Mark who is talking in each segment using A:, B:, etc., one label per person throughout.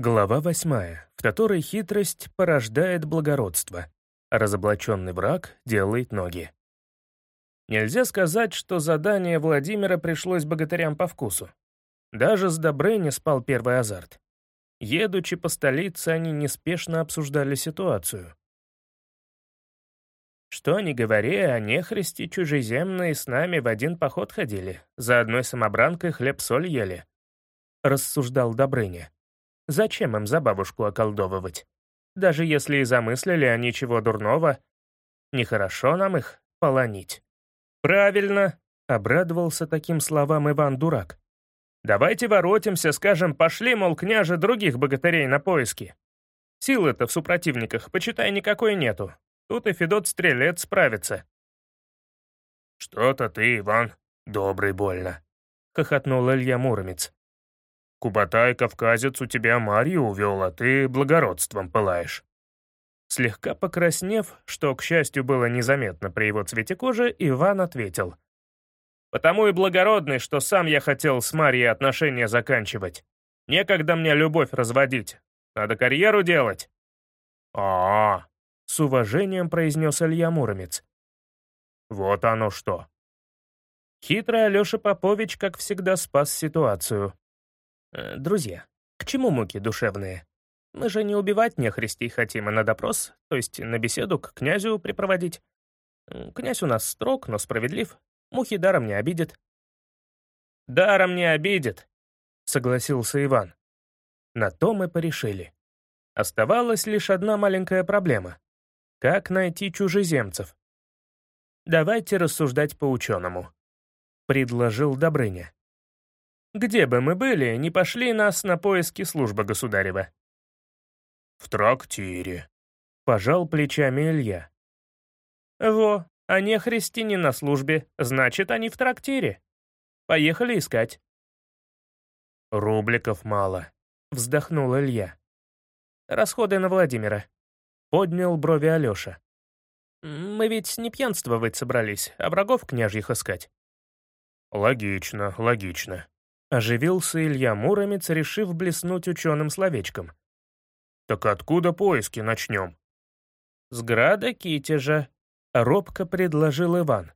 A: Глава восьмая, в которой хитрость порождает благородство, а разоблаченный враг делает ноги. Нельзя сказать, что задание Владимира пришлось богатырям по вкусу. Даже с Добрыни спал первый азарт. Едучи по столице, они неспешно обсуждали ситуацию. Что ни говори, а нехристи чужеземные с нами в один поход ходили, за одной самобранкой хлеб-соль ели. Рассуждал Добрыня. Зачем им за бабушку околдовывать? Даже если и замыслили они чего дурного, нехорошо нам их полонить. «Правильно», — обрадовался таким словам Иван Дурак. «Давайте воротимся, скажем, пошли, мол, княже, других богатырей на поиски. Силы-то в супротивниках, почитай, никакой нету. Тут и Федот Стрелец справится».
B: «Что-то ты, Иван, добрый больно», —
A: хохотнул Илья Муромец.
B: Кубатай-кавказец у тебя Марью увел, а ты благородством пылаешь».
A: Слегка покраснев, что, к счастью, было незаметно при его цвете кожи, Иван ответил. «Потому и благородный, что сам я хотел с Марьей отношения заканчивать. Некогда мне любовь разводить. Надо карьеру делать».
B: А, -а, -а
A: с уважением произнес Илья Муромец.
B: «Вот оно что».
A: Хитрый Алеша Попович, как всегда, спас ситуацию. Э, друзья, к чему муки душевные? Мы же не убивать нехристей хотим, а на допрос, то есть на беседу к князю припроводить. Князь у нас строг, но справедлив. Мухи даром не обидит. «Даром не обидит», — согласился Иван. На то мы порешили. Оставалась лишь одна маленькая проблема. Как найти чужеземцев? Давайте рассуждать по-ученому, — предложил Добрыня. Где бы мы были, не пошли нас на поиски службы государева.
B: «В трактире», —
A: пожал плечами Илья. «Во, а не христиане на службе, значит, они в трактире. Поехали искать».
B: «Рубликов мало», —
A: вздохнул Илья. «Расходы на Владимира», — поднял брови Алёша. «Мы ведь не пьянствовать собрались, а врагов княжьих искать».
B: «Логично, логично»,
A: Оживился Илья Муромец, решив блеснуть ученым словечком.
B: «Так откуда поиски начнем?»
A: «С града Китежа», — робко предложил Иван.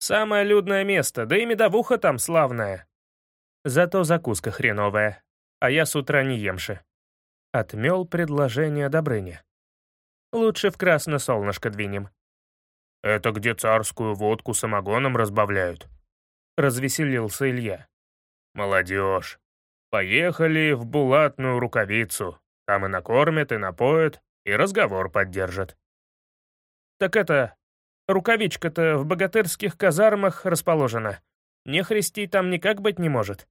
A: «Самое людное место, да и медовуха там славная. Зато закуска хреновая, а я с утра не емши». Отмел предложение Добрыня. «Лучше в красное солнышко двинем».
B: «Это где царскую водку самогоном разбавляют?»
A: Развеселился Илья.
B: Молодежь. Поехали в булатную рукавицу. Там и накормят, и напоят, и разговор поддержат.
A: Так это, рукавичка-то в богатырских казармах расположена. Не христи там никак быть не может.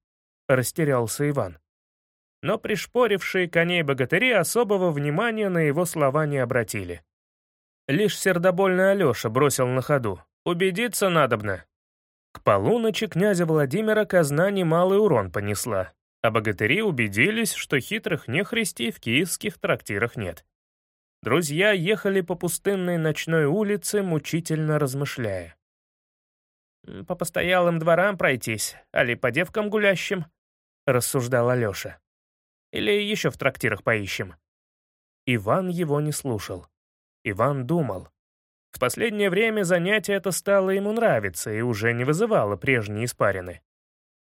A: Растерялся Иван. Но пришпорившие коней богатыри особого внимания на его слова не обратили. Лишь сердобольный Алеша бросил на ходу. «Убедиться надобно, к полуночи князя Владимира казна немалый урон понесла, а богатыри убедились, что хитрых нехристей в киевских трактирах нет. Друзья ехали по пустынной ночной улице, мучительно размышляя. «По постоялым дворам пройтись, али по девкам гулящим», — рассуждал Алёша. «Или еще в трактирах поищем». Иван его не слушал. Иван думал. В последнее время занятие это стало ему нравиться и уже не вызывало прежней испарины.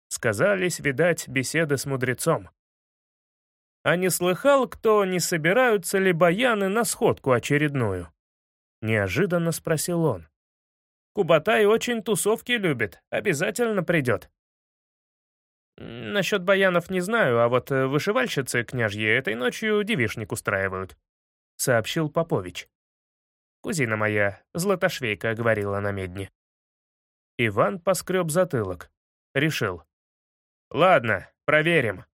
A: Сказались, видать, беседы с мудрецом. А не слыхал, кто, не собираются ли баяны на сходку очередную? Неожиданно спросил он. Кубатай очень тусовки любит, обязательно придет. Насчет баянов не знаю, а вот вышивальщицы княжьи этой ночью девишник устраивают, сообщил Попович. Кузина моя, Златошвейка, говорила на медне. Иван поскреб затылок. Решил. Ладно, проверим.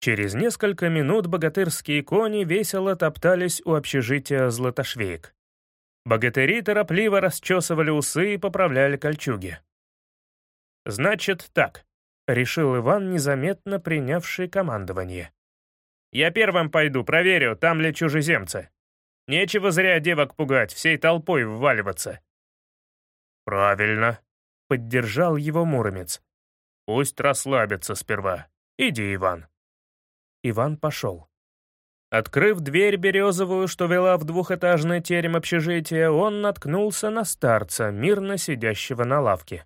A: Через несколько минут богатырские кони весело топтались у общежития Златошвеек. Богатыри торопливо расчесывали усы и поправляли кольчуги. «Значит так», — решил Иван, незаметно принявший командование. «Я первым пойду, проверю, там ли чужеземцы. Нечего зря девок пугать, всей толпой вваливаться».
B: «Правильно», —
A: поддержал его Муромец.
B: «Пусть расслабятся сперва. Иди, Иван».
A: Иван пошел. Открыв дверь березовую, что вела в двухэтажный терем общежития, он наткнулся на старца, мирно сидящего на лавке.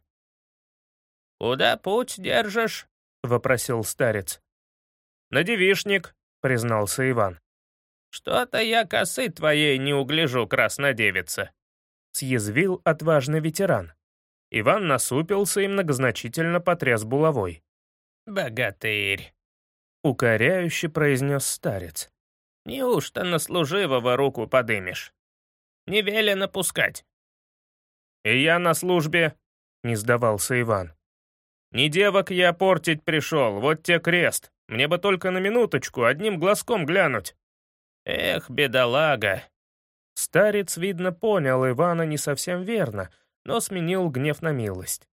B: «Куда путь держишь?»
A: — вопросил старец. «На девишник», — признался Иван.
B: «Что-то я косы твоей не угляжу, краснодевица», —
A: съязвил отважный ветеран. Иван насупился и многозначительно потряс булавой.
B: «Богатырь», —
A: укоряюще произнес старец.
B: Неужто на служивого руку подымешь? Не велено пускать».
A: «И я на службе», — не сдавался Иван. «Не девок я портить пришел, вот те крест. Мне бы только на минуточку, одним глазком глянуть».
B: «Эх, бедолага!»
A: Старец, видно, понял Ивана не совсем верно, но сменил гнев на милость.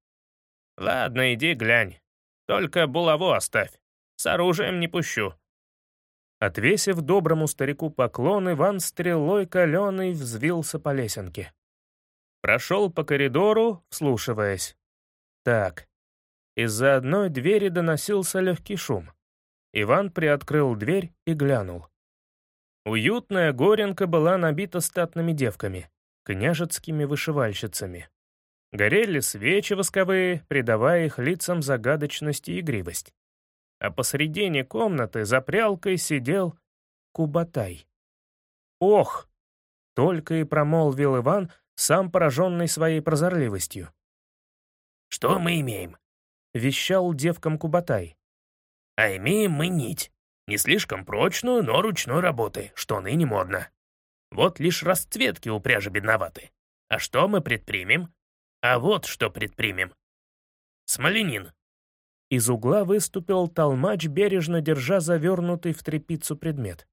B: «Ладно, иди глянь. Только булаву оставь. С оружием не пущу».
A: Отвесив доброму старику поклон, Иван стрелой каленый взвился по лесенке. Прошел по коридору, вслушиваясь. Так, из-за одной двери доносился легкий шум. Иван приоткрыл дверь и глянул. Уютная горенка была набита статными девками, княжецкими вышивальщицами. Горели свечи восковые, придавая их лицам загадочность и игривость а посредине комнаты за прялкой сидел Кубатай. «Ох!» — только и промолвил Иван, сам пораженный своей прозорливостью.
C: «Что мы имеем?»
A: — вещал девкам Кубатай.
C: «А имеем мы нить, не слишком прочную, но ручной работы, что ныне модно. Вот лишь расцветки у пряжи бедноваты. А что мы предпримем? А вот что предпримем. Смоленин,
A: из угла выступил толмач, бережно держа завернутый в тряпицу предмет.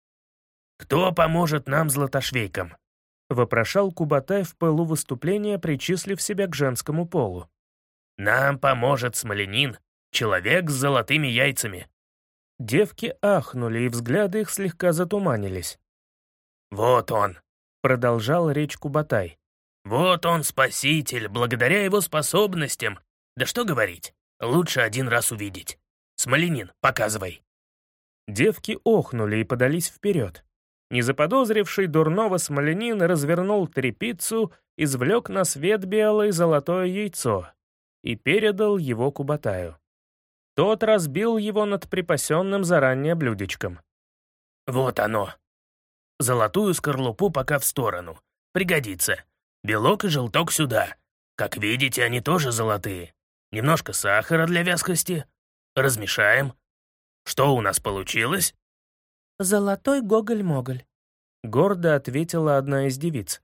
C: «Кто поможет нам, златошвейкам?»
A: — вопрошал Кубатай в пылу выступления, причислив себя к женскому полу.
C: «Нам поможет Смоленин, человек с золотыми яйцами».
A: Девки ахнули, и взгляды их слегка затуманились.
C: «Вот он», —
A: продолжал речь Кубатай.
C: «Вот он, спаситель, благодаря его способностям. Да что говорить, Лучше один раз увидеть. Смоленин, показывай».
A: Девки охнули и подались вперед. Незаподозривший дурного Смоленин развернул трепицу, извлек на свет белое золотое яйцо и передал его Кубатаю. Тот разбил его над припасенным заранее блюдечком.
C: «Вот оно. Золотую скорлупу пока в сторону. Пригодится. Белок и желток сюда. Как видите, они тоже золотые. Немножко сахара для вязкости. Размешаем. Что у нас получилось?»
D: «Золотой гоголь-моголь», —
A: гордо ответила одна из девиц.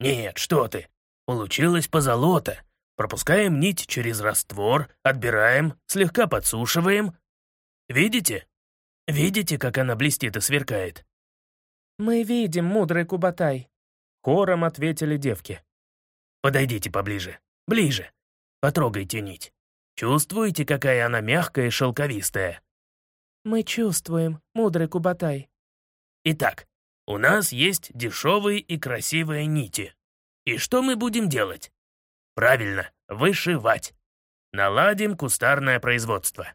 C: «Нет, что ты. Получилось позолото. Пропускаем нить через раствор, отбираем, слегка подсушиваем. Видите? Видите, как она блестит и сверкает?»
D: «Мы видим, мудрый Кубатай», —
A: хором ответили девки.
C: «Подойдите поближе. Ближе. Потрогайте нить. Чувствуете, какая она мягкая и шелковистая?
D: Мы чувствуем, мудрый Кубатай.
C: Итак, у нас есть дешевые и красивые нити. И что мы будем делать? Правильно, вышивать. Наладим кустарное производство.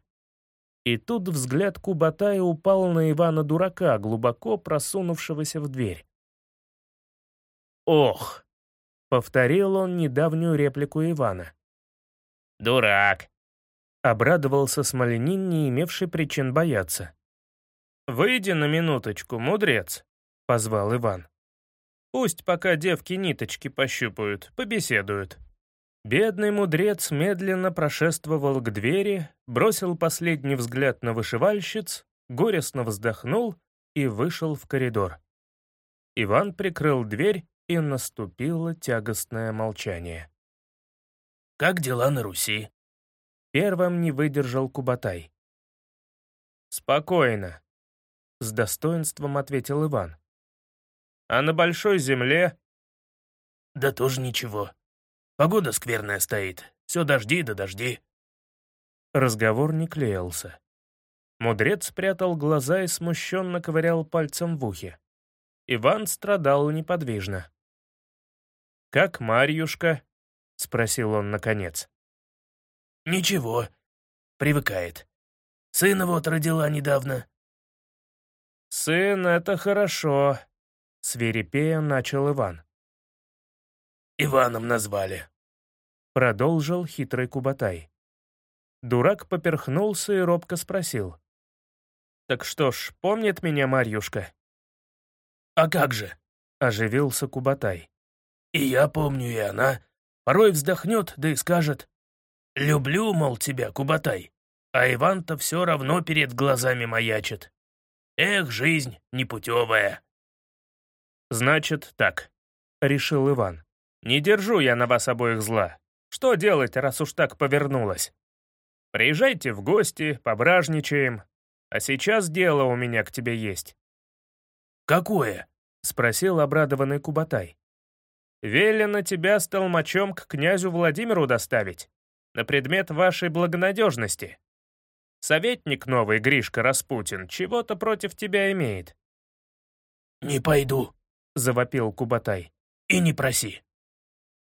A: И тут взгляд Кубатая упал на Ивана-дурака, глубоко просунувшегося в дверь.
B: «Ох!»
A: — повторил он недавнюю реплику Ивана.
B: «Дурак!»
A: — обрадовался Смоленин, не имевший причин бояться. «Выйди на минуточку, мудрец», — позвал Иван. «Пусть пока девки ниточки пощупают, побеседуют». Бедный мудрец медленно прошествовал к двери, бросил последний взгляд на вышивальщиц, горестно вздохнул и вышел в коридор. Иван прикрыл дверь, и наступило тягостное молчание.
C: Как дела на Руси?»
A: Первым не выдержал Кубатай.
B: «Спокойно», — с достоинством ответил Иван. «А на Большой Земле?»
C: «Да тоже ничего. Погода скверная стоит. Все дожди да дожди».
A: Разговор не клеился. Мудрец спрятал глаза и смущенно ковырял пальцем в ухе. Иван страдал неподвижно. «Как Марьюшка?» — спросил он наконец.
C: «Ничего, привыкает. Сына вот родила недавно».
A: «Сын — это хорошо», — свирепея начал Иван.
C: «Иваном назвали», —
A: продолжил хитрый Кубатай. Дурак поперхнулся и робко спросил. «Так что ж, помнит меня Марьюшка?»
C: «А как же?»
A: — оживился Кубатай.
C: «И я помню, и она. Порой вздохнет, да и скажет. Люблю, мол, тебя, Кубатай. А Иван-то все равно перед глазами маячит. Эх, жизнь непутевая».
A: «Значит, так», — решил Иван. «Не держу я на вас обоих зла. Что делать, раз уж так повернулось? Приезжайте в гости, пображничаем. А сейчас дело у меня к тебе есть».
C: «Какое?»
A: — спросил обрадованный Кубатай. «Велено тебя с толмачом к князю Владимиру доставить, на предмет вашей благонадежности. Советник новый, Гришка Распутин, чего-то против тебя имеет».
C: «Не пойду», —
A: завопил Кубатай.
C: «И не проси».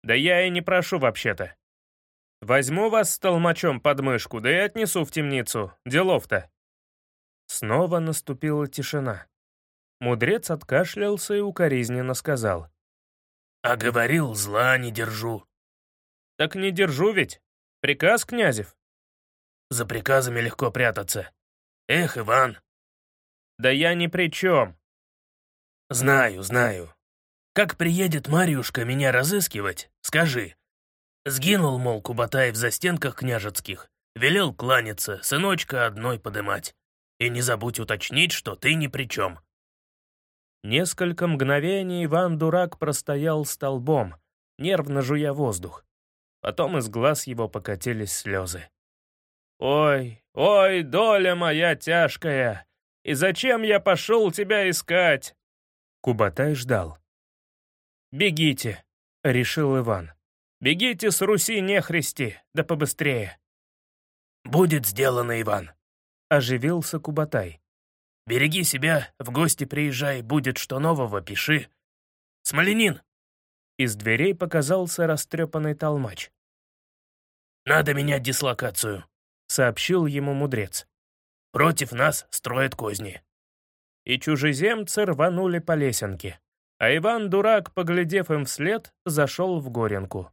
A: «Да я и не прошу вообще-то. Возьму вас с толмачом под мышку, да и отнесу в темницу. Делов-то». Снова наступила тишина. Мудрец откашлялся и укоризненно сказал.
C: «А говорил, зла не держу».
A: «Так не держу ведь. Приказ, Князев?»
C: «За приказами легко прятаться. Эх, Иван!»
A: «Да я ни при чем».
C: «Знаю, знаю. Как приедет Марьюшка меня разыскивать, скажи. Сгинул, мол, Кубатай в застенках княжецких, велел кланяться, сыночка одной подымать. И не забудь уточнить, что ты ни при чем».
A: Несколько мгновений Иван-дурак простоял столбом, нервно жуя воздух. Потом из глаз его покатились слезы. «Ой, ой, доля моя тяжкая! И зачем я пошел тебя искать?» Кубатай ждал. «Бегите», — решил Иван. «Бегите с Руси нехристи, да побыстрее».
C: «Будет сделано, Иван», —
A: оживился Кубатай.
C: Береги себя, в гости приезжай, будет что нового, пиши. Смоленин!»
A: Из дверей показался растрепанный толмач.
C: «Надо менять дислокацию», — сообщил ему мудрец. «Против нас строят козни».
A: И чужеземцы рванули по лесенке, а Иван-дурак, поглядев им вслед, зашел в горенку.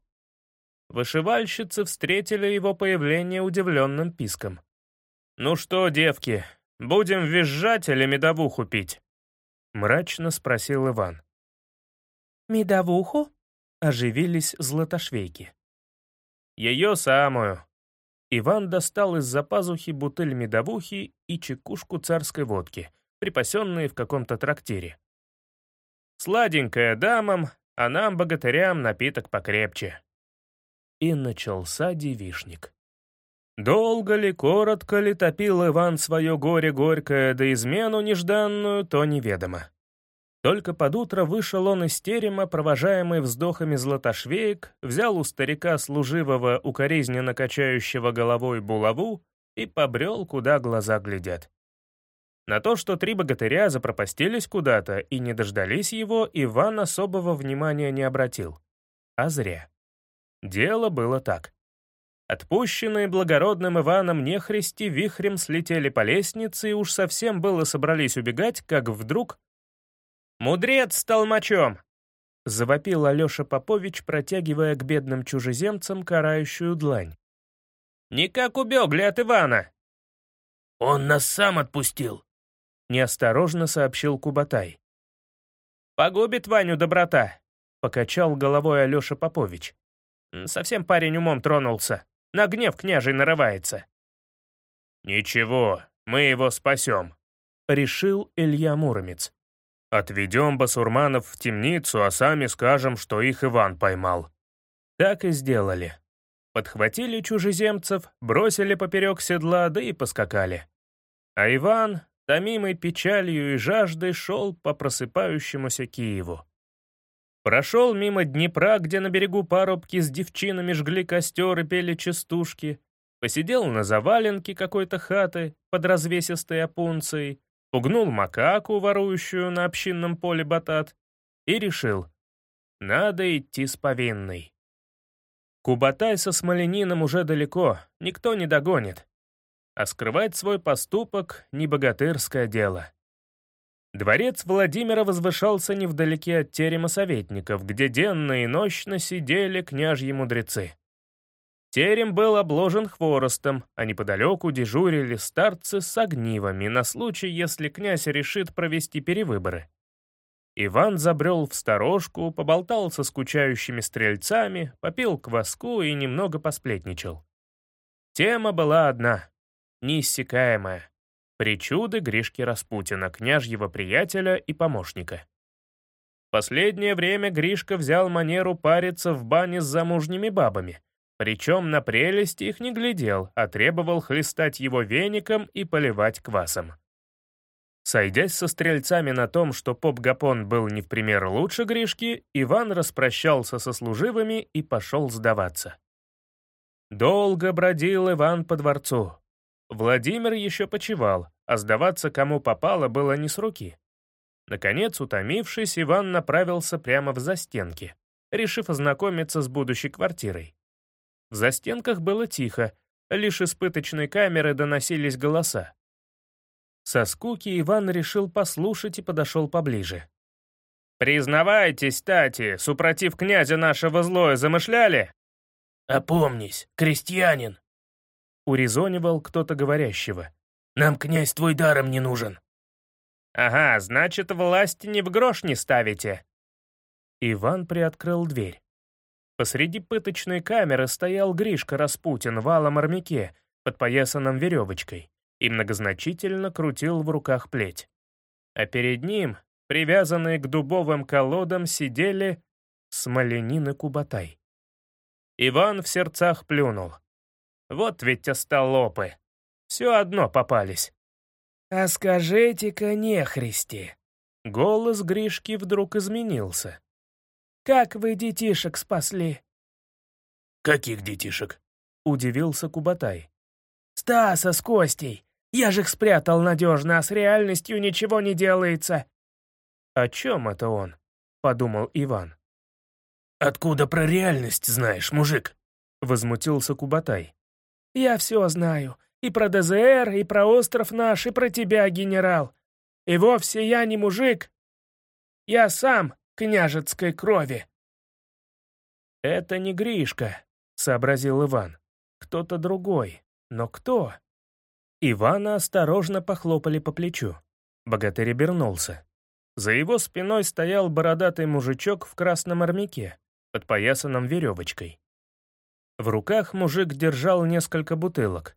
A: Вышивальщицы встретили его появление удивленным писком. «Ну что, девки, «Будем визжать или медовуху пить?» — мрачно спросил Иван.
D: «Медовуху?»
A: — оживились златошвейки. «Ее самую». Иван достал из-за пазухи бутыль медовухи и чекушку царской водки, припасенные в каком-то трактире. «Сладенькая дамам, а нам, богатырям, напиток покрепче». И начался девишник. Долго ли, коротко ли топил Иван свое горе горькое, да измену нежданную, то неведомо. Только под утро вышел он из терема, провожаемый вздохами златошвеек, взял у старика служивого, укоризненно качающего головой булаву и побрел, куда глаза глядят. На то, что три богатыря запропастились куда-то и не дождались его, Иван особого внимания не обратил. А зря. Дело было так. Отпущенные благородным Иваном нехристи вихрем слетели по лестнице и уж совсем было собрались убегать, как вдруг... «Мудрец с толмачом!» — завопил Алеша Попович, протягивая к бедным чужеземцам карающую длань. «Никак убегли от Ивана!»
C: «Он нас сам отпустил!»
A: — неосторожно сообщил Кубатай. «Погубит Ваню доброта!» — покачал головой Алеша Попович. «Совсем парень умом тронулся!» На гнев княжий нарывается». «Ничего, мы его спасем», — решил Илья Муромец. «Отведем басурманов в темницу, а сами скажем, что их Иван поймал». Так и сделали. Подхватили чужеземцев, бросили поперек седла, да и поскакали. А Иван, томимый печалью и жаждой, шел по просыпающемуся Киеву. Прошел мимо Днепра, где на берегу парубки с девчинами жгли костер и пели частушки, посидел на заваленке какой-то хаты под развесистой опунцией, пугнул макаку, ворующую на общинном поле батат, и решил, надо идти с повинной. Кубатай со Смоленином уже далеко, никто не догонит. А скрывать свой поступок — не богатырское дело. Дворец Владимира возвышался невдалеке от терема советников, где денно и нощно сидели княжьи мудрецы. Терем был обложен хворостом, а неподалеку дежурили старцы с огнивами на случай, если князь решит провести перевыборы. Иван забрел в сторожку, поболтал со скучающими стрельцами, попил кваску и немного посплетничал. Тема была одна — неиссякаемая. Причуды Гришки Распутина, княжьего приятеля и помощника. Последнее время Гришка взял манеру париться в бане с замужними бабами, причем на прелесть их не глядел, а требовал хлестать его веником и поливать квасом. Сойдясь со стрельцами на том, что поп-гапон был не в пример лучше Гришки, Иван распрощался со служивыми и пошел сдаваться. Долго бродил Иван по дворцу. Владимир еще почевал, а сдаваться кому попало было не с руки. Наконец, утомившись, Иван направился прямо в застенки, решив ознакомиться с будущей квартирой. В застенках было тихо, лишь из пыточной камеры доносились голоса. Со скуки Иван решил послушать и подошел поближе. «Признавайтесь, Тати, супротив князя нашего злое замышляли?»
C: «Опомнись, крестьянин!»
A: — урезонивал кто-то говорящего.
C: «Нам князь твой даром не нужен».
A: «Ага, значит, власти ни в грош не ставите». Иван приоткрыл дверь. Посреди пыточной камеры стоял Гришка Распутин в алом армяке, подпоясанном веревочкой и многозначительно крутил в руках плеть. А перед ним, привязанные к дубовым колодам, сидели Смоленин и Кубатай. Иван в сердцах плюнул. Вот ведь остолопы. Все одно попались.
D: «А скажите-ка, нехристи!»
A: Голос Гришки вдруг изменился.
D: «Как вы детишек спасли?»
C: «Каких детишек?»
A: — удивился Кубатай.
D: «Стаса с Костей. Я же их спрятал надежно, а с реальностью ничего не делается».
A: «О чем это он?» — подумал Иван.
C: «Откуда про реальность знаешь, мужик?»
A: — возмутился Кубатай.
D: «Я все знаю. И про ДЗР, и про остров наш, и про тебя, генерал. И вовсе я не мужик. Я сам княжецкой крови».
A: «Это не Гришка», — сообразил Иван. «Кто-то другой. Но кто?» Ивана осторожно похлопали по плечу. Богатырь обернулся. За его спиной стоял бородатый мужичок в красном армяке, подпоясанном веревочкой. В руках мужик держал несколько бутылок.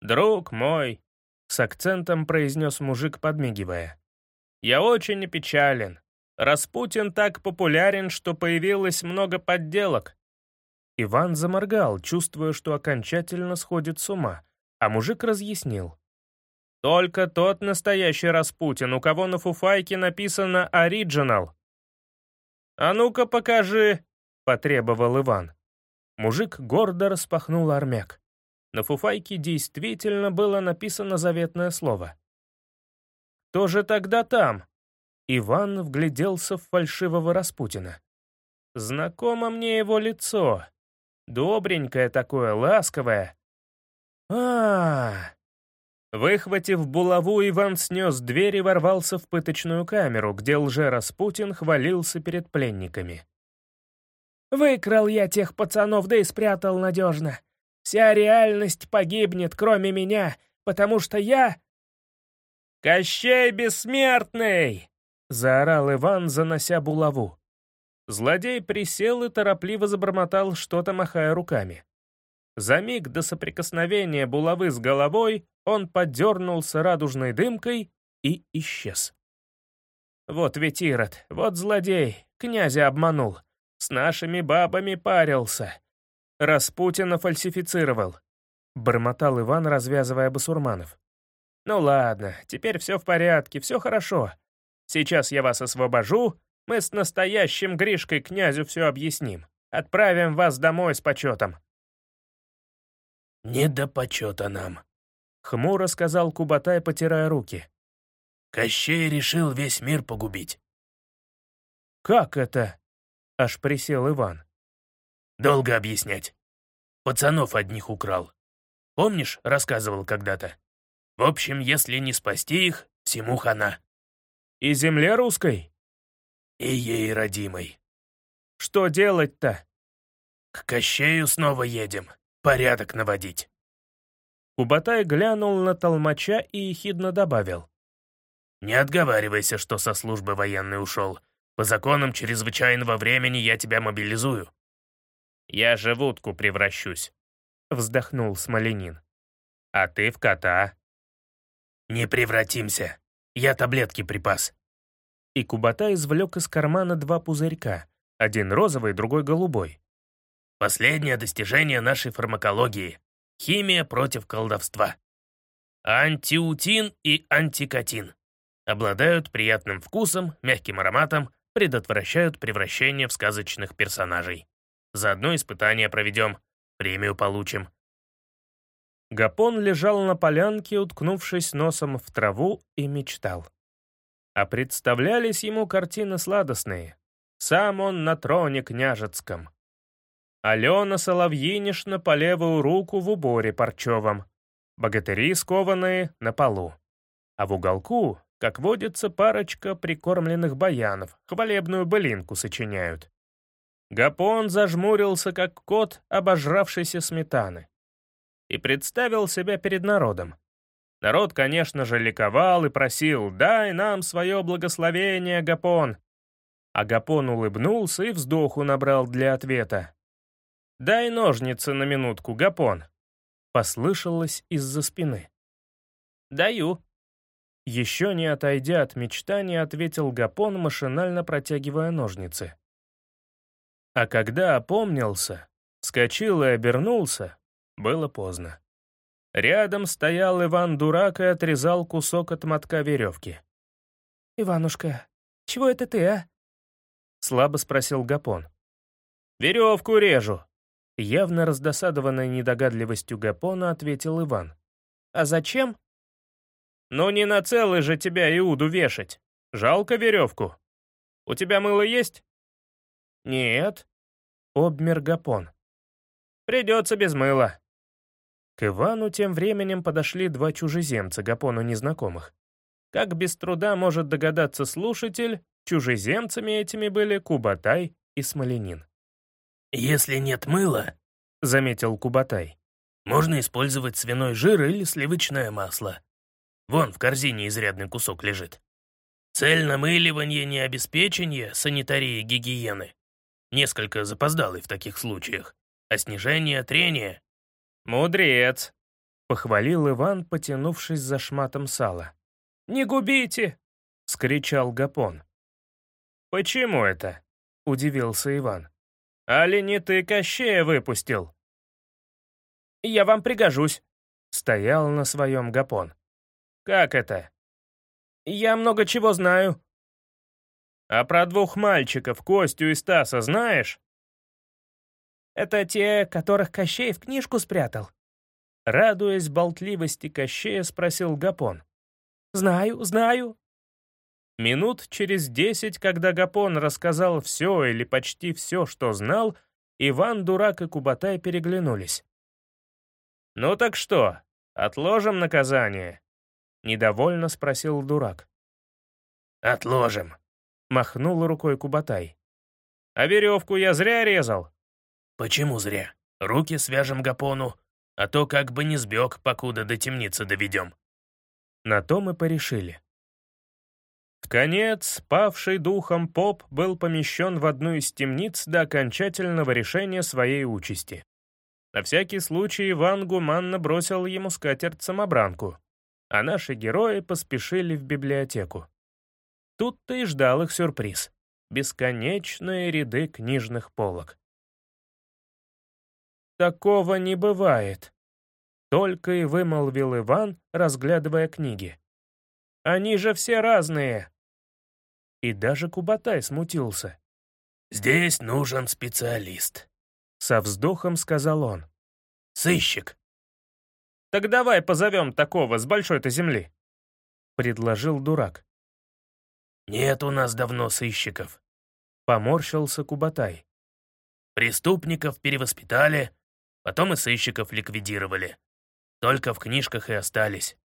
A: «Друг мой», — с акцентом произнес мужик, подмигивая, — «я очень опечален. Распутин так популярен, что появилось много подделок». Иван заморгал, чувствуя, что окончательно сходит с ума, а мужик разъяснил. «Только тот настоящий Распутин, у кого на фуфайке написано «Оригинал». «А ну-ка покажи», — потребовал Иван. Мужик гордо распахнул армяк. На фуфайке действительно было написано заветное слово. «Кто же тогда там?» Иван вгляделся в фальшивого Распутина. «Знакомо мне его лицо. Добренькое такое, ласковое а, Выхватив булаву, Иван снес дверь и ворвался в пыточную камеру, где лже-распутин хвалился перед пленниками.
D: «Выкрал я тех пацанов, да и спрятал надежно. Вся реальность погибнет, кроме меня, потому что я...»
A: «Кощей бессмертный!» — заорал Иван, занося булаву. Злодей присел и торопливо забормотал что-то, махая руками. За миг до соприкосновения булавы с головой он подернулся радужной дымкой и исчез. Вот ведь Ирод, вот злодей, князя обманул, с нашими бабами парился. Распутина фальсифицировал. Бормотал Иван, развязывая басурманов. «Ну ладно, теперь все в порядке, все хорошо. Сейчас я вас освобожу, мы с настоящим Гришкой князю все объясним. Отправим вас домой с почетом.
C: «Не до почета нам», —
A: хмуро сказал Кубатай, потирая руки.
C: «Кощей решил весь мир погубить».
A: «Как это?» — аж присел Иван.
C: «Долго объяснять. Пацанов одних украл. Помнишь, рассказывал когда-то? В общем, если не спасти их, всему хана».
A: И земле русской?»
C: «И ей родимой».
A: «Что делать-то?»
C: «К Кощею снова едем. Порядок наводить».
A: Кубатай глянул на толмача и ехидно добавил.
C: «Не отговаривайся, что со службы военной ушел. По законам чрезвычайного времени я тебя мобилизую».
A: «Я же в утку превращусь», — вздохнул Смоленин. «А ты в кота».
C: «Не превратимся. Я таблетки припас».
A: И Кубатай извлек из кармана два пузырька, один розовый, другой голубой.
C: «Последнее достижение нашей фармакологии. Химия против колдовства. Антиутин и антикотин. Обладают приятным вкусом, мягким ароматом, предотвращают превращение в сказочных персонажей. Заодно испытания проведем, премию получим.
A: Гапон лежал на полянке, уткнувшись носом в траву, и мечтал. А представлялись ему картины сладостные. Сам он на троне княжецком. Алена Соловьинишна по левую руку в уборе парчевом. Богатыри скованные на полу. А в уголку, как водится, парочка прикормленных баянов, хвалебную былинку сочиняют. Гапон зажмурился, как кот, обожравшийся сметаны и представил себя перед народом. Народ, конечно же, ликовал и просил «Дай нам свое благословение, Гапон!» А Гапон улыбнулся и вздоху набрал для ответа. «Дай ножницы на минутку, Гапон!» Послышалось из-за спины. «Даю!» Еще не отойдя от мечтания, ответил Гапон, машинально протягивая ножницы. А когда опомнился, вскочил и обернулся, было поздно. Рядом стоял Иван-дурак и отрезал кусок от мотка веревки.
D: «Иванушка, чего это ты, а?»
A: Слабо спросил Гапон. «Веревку режу!» Явно раздосадованной недогадливостью Гапона ответил Иван. «А зачем?» «Ну не на целый же тебя Иуду вешать. Жалко веревку. У тебя мыло есть?» «Нет», — обмер Гапон. «Придется без мыла. К Ивану тем временем подошли два чужеземца Гапону незнакомых. Как без труда может догадаться слушатель, чужеземцами этими были Кубатай и Смоленин.
C: «Если нет мыла», —
A: заметил Кубатай,
C: «можно использовать свиной жир или сливочное масло. Вон в корзине изрядный кусок лежит. Цель намыливания не обеспечение санитарии гигиены. Несколько запоздалый в таких случаях, а снижение трения
A: «Мудрец!» — похвалил Иван, потянувшись за шматом сала. «Не губите!» — скричал Гапон. «Почему это?» — удивился Иван. «Али не ты Кощея выпустил?» «Я вам пригожусь», — стоял на своем Гапон. «Как это?» «Я много чего знаю». «А про двух мальчиков, Костю и Стаса, знаешь?»
D: Это те, которых Кощей в книжку спрятал?»
A: Радуясь болтливости Кощея, спросил Гапон.
D: «Знаю, знаю».
A: Минут через десять, когда Гапон рассказал все или почти все, что знал, Иван, Дурак и Кубатай переглянулись. «Ну так что, отложим наказание?» — недовольно спросил Дурак.
C: «Отложим», —
A: махнул рукой Кубатай. «А веревку я зря резал?»
C: «Почему зря? Руки свяжем Гапону, а то как бы не сбег, покуда до темницы доведем».
A: На то мы порешили. В конец, павший духом поп был помещен в одну из темниц до окончательного решения своей участи. На всякий случай Иван гуманно бросил ему скатерть-самобранку, а наши герои поспешили в библиотеку. Тут-то и ждал их сюрприз — бесконечные ряды книжных полок. «Такого не бывает», — только и вымолвил Иван, разглядывая книги. «Они же все разные». И даже Кубатай смутился.
C: «Здесь нужен специалист», —
A: со вздохом сказал он.
C: «Сыщик».
A: «Так давай позовем такого с большой-то земли», — предложил дурак.
C: «Нет у нас давно сыщиков», —
A: поморщился Кубатай.
C: «Преступников перевоспитали, Потом и сыщиков ликвидировали. Только в книжках и остались.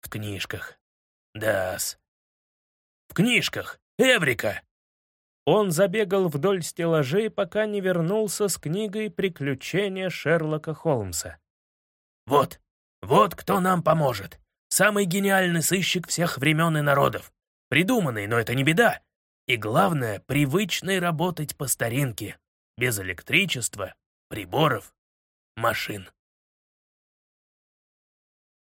C: В книжках. Да-с. В книжках. Эврика!»
A: Он забегал вдоль стеллажей, пока не вернулся с книгой «Приключения Шерлока Холмса».
C: «Вот, вот кто нам поможет. Самый гениальный сыщик всех времен и народов. Придуманный, но это не беда. И главное, привычный работать по старинке, без электричества, приборов, машин».